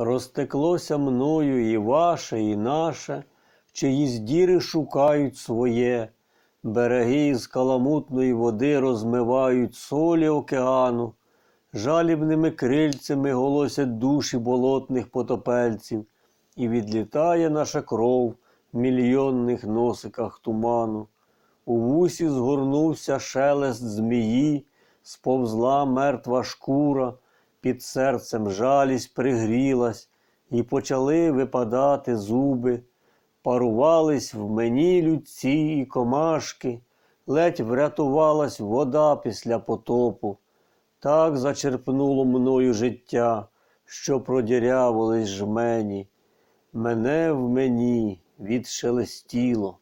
Розтеклося мною і ваше, і наше, чиїсь діри шукають своє, береги із каламутної води розмивають солі океану, жалібними крильцями голосять душі болотних потопельців, і відлітає наша кров в мільйонних носиках туману. У вусі згорнувся шелест змії, сповзла мертва шкура, під серцем жалість пригрілась, і почали випадати зуби, парувались в мені людці і комашки, ледь врятувалась вода після потопу. Так зачерпнуло мною життя, що продірявились жмені. Мене в мені відшелестіло.